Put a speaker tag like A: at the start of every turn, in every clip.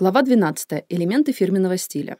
A: Глава 12. Элементы фирменного стиля.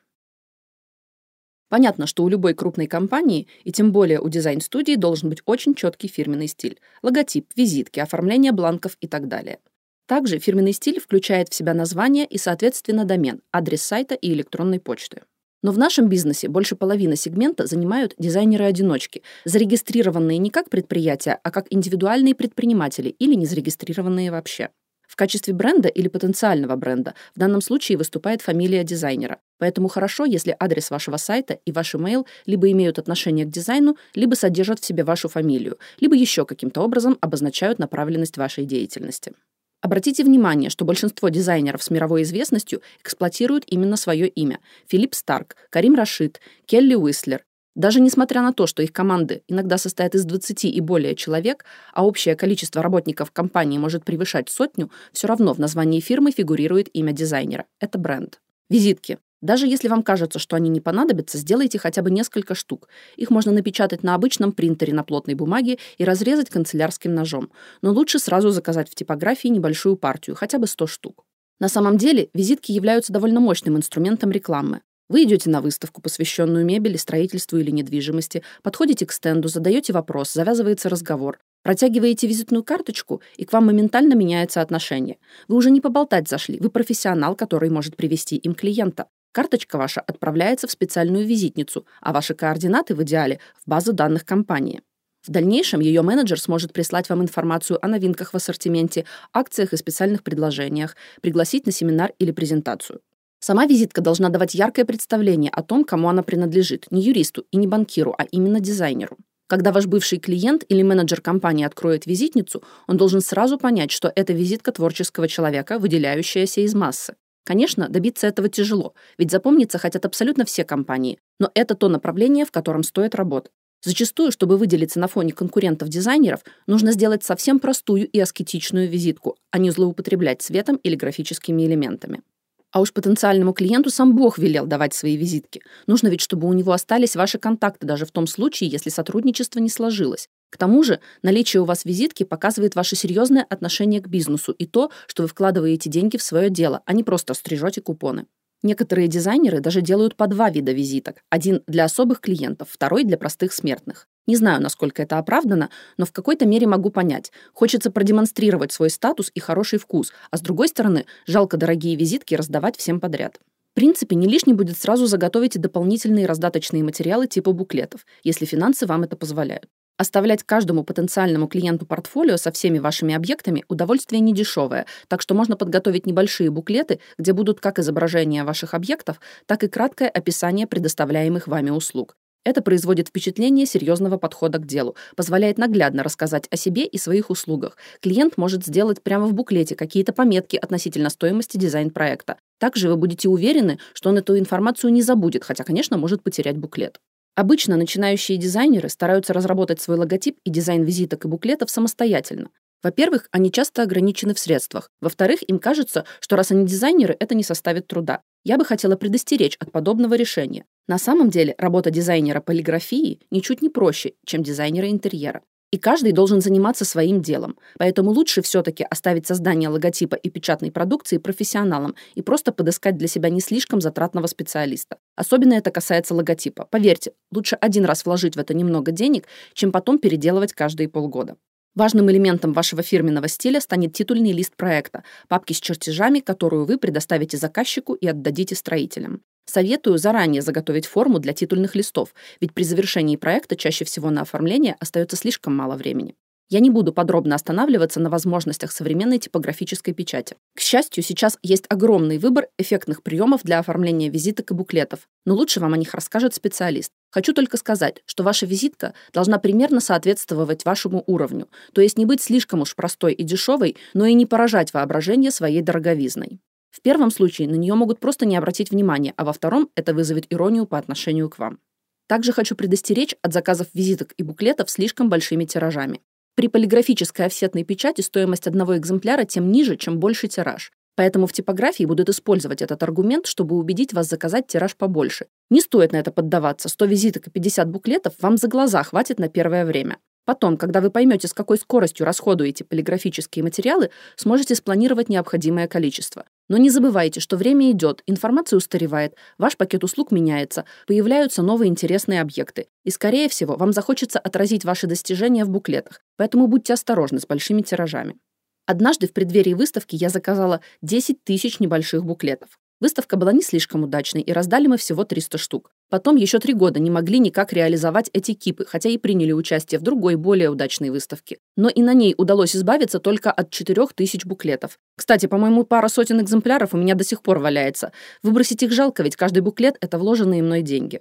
A: Понятно, что у любой крупной компании, и тем более у дизайн-студии, должен быть очень четкий фирменный стиль. Логотип, визитки, оформление бланков и так далее. Также фирменный стиль включает в себя название и, соответственно, домен, адрес сайта и электронной почты. Но в нашем бизнесе больше половины сегмента занимают дизайнеры-одиночки, зарегистрированные не как предприятия, а как индивидуальные предприниматели или не зарегистрированные вообще. Качестве бренда или потенциального бренда в данном случае выступает фамилия дизайнера. Поэтому хорошо, если адрес вашего сайта и ваш email либо имеют отношение к дизайну, либо содержат в себе вашу фамилию, либо еще каким-то образом обозначают направленность вашей деятельности. Обратите внимание, что большинство дизайнеров с мировой известностью эксплуатируют именно свое имя. Филипп Старк, Карим Рашид, Келли Уислер, даже несмотря на то, что их команды иногда состоят из 20 и более человек, а общее количество работников компании может превышать сотню, все равно в названии фирмы фигурирует имя дизайнера. Это бренд. Визитки. Даже если вам кажется, что они не понадобятся, сделайте хотя бы несколько штук. Их можно напечатать на обычном принтере на плотной бумаге и разрезать канцелярским ножом. Но лучше сразу заказать в типографии небольшую партию, хотя бы 100 штук. На самом деле, визитки являются довольно мощным инструментом рекламы. Вы идете на выставку, посвященную мебели, строительству или недвижимости, подходите к стенду, задаете вопрос, завязывается разговор. Протягиваете визитную карточку, и к вам моментально меняется отношение. Вы уже не поболтать зашли, вы профессионал, который может привести им клиента. Карточка ваша отправляется в специальную визитницу, а ваши координаты в идеале в базу данных компании. В дальнейшем ее менеджер сможет прислать вам информацию о новинках в ассортименте, акциях и специальных предложениях, пригласить на семинар или презентацию. Сама визитка должна давать яркое представление о том, кому она принадлежит, не юристу и не банкиру, а именно дизайнеру. Когда ваш бывший клиент или менеджер компании откроет визитницу, он должен сразу понять, что это визитка творческого человека, выделяющаяся из массы. Конечно, добиться этого тяжело, ведь запомниться хотят абсолютно все компании, но это то направление, в котором стоит работать. Зачастую, чтобы выделиться на фоне конкурентов-дизайнеров, нужно сделать совсем простую и аскетичную визитку, а не злоупотреблять цветом или графическими элементами. А уж потенциальному клиенту сам Бог велел давать свои визитки. Нужно ведь, чтобы у него остались ваши контакты, даже в том случае, если сотрудничество не сложилось. К тому же, наличие у вас визитки показывает ваше серьезное отношение к бизнесу и то, что вы вкладываете деньги в свое дело, а не просто стрижете купоны. Некоторые дизайнеры даже делают по два вида визиток. Один для особых клиентов, второй для простых смертных. Не знаю, насколько это оправдано, но в какой-то мере могу понять. Хочется продемонстрировать свой статус и хороший вкус, а с другой стороны, жалко дорогие визитки раздавать всем подряд. В принципе, не лишне будет сразу заготовить и дополнительные раздаточные материалы типа буклетов, если финансы вам это позволяют. Оставлять каждому потенциальному клиенту портфолио со всеми вашими объектами удовольствие недешевое, так что можно подготовить небольшие буклеты, где будут как изображения ваших объектов, так и краткое описание предоставляемых вами услуг. Это производит впечатление серьезного подхода к делу, позволяет наглядно рассказать о себе и своих услугах. Клиент может сделать прямо в буклете какие-то пометки относительно стоимости дизайн-проекта. Также вы будете уверены, что он эту информацию не забудет, хотя, конечно, может потерять буклет. Обычно начинающие дизайнеры стараются разработать свой логотип и дизайн визиток и буклетов самостоятельно. Во-первых, они часто ограничены в средствах. Во-вторых, им кажется, что раз они дизайнеры, это не составит труда. Я бы хотела предостеречь от подобного решения. На самом деле, работа дизайнера полиграфии ничуть не проще, чем дизайнера интерьера. И каждый должен заниматься своим делом. Поэтому лучше все-таки оставить создание логотипа и печатной продукции профессионалам и просто подыскать для себя не слишком затратного специалиста. Особенно это касается логотипа. Поверьте, лучше один раз вложить в это немного денег, чем потом переделывать каждые полгода. Важным элементом вашего фирменного стиля станет титульный лист проекта, папки с чертежами, которую вы предоставите заказчику и отдадите строителям. Советую заранее заготовить форму для титульных листов, ведь при завершении проекта чаще всего на оформление остается слишком мало времени. Я не буду подробно останавливаться на возможностях современной типографической печати. К счастью, сейчас есть огромный выбор эффектных приемов для оформления визиток и буклетов, но лучше вам о них расскажет специалист. Хочу только сказать, что ваша визитка должна примерно соответствовать вашему уровню, то есть не быть слишком уж простой и дешевой, но и не поражать воображение своей дороговизной. В первом случае на нее могут просто не обратить внимания, а во втором это вызовет иронию по отношению к вам. Также хочу предостеречь от заказов визиток и буклетов слишком большими тиражами. При полиграфической офсетной печати стоимость одного экземпляра тем ниже, чем больше тираж. Поэтому в типографии будут использовать этот аргумент, чтобы убедить вас заказать тираж побольше. Не стоит на это поддаваться. 100 визиток и 50 буклетов вам за глаза хватит на первое время. Потом, когда вы поймете, с какой скоростью расходуете полиграфические материалы, сможете спланировать необходимое количество. Но не забывайте, что время идет, информация устаревает, ваш пакет услуг меняется, появляются новые интересные объекты. И, скорее всего, вам захочется отразить ваши достижения в буклетах, поэтому будьте осторожны с большими тиражами. Однажды в преддверии выставки я заказала 10 тысяч небольших буклетов. Выставка была не слишком удачной, и раздали мы всего 300 штук. Потом еще три года не могли никак реализовать эти кипы, хотя и приняли участие в другой, более удачной выставке. Но и на ней удалось избавиться только от 4000 буклетов. Кстати, по-моему, пара сотен экземпляров у меня до сих пор валяется. Выбросить их жалко, ведь каждый буклет — это вложенные мной деньги.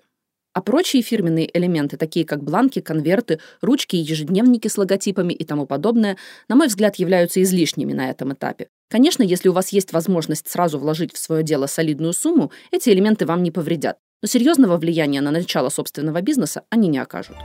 A: А прочие фирменные элементы, такие как бланки, конверты, ручки и ежедневники с логотипами и тому подобное, на мой взгляд, являются излишними на этом этапе. Конечно, если у вас есть возможность сразу вложить в свое дело солидную сумму, эти элементы вам не повредят. Но серьезного влияния на начало собственного бизнеса они не окажут.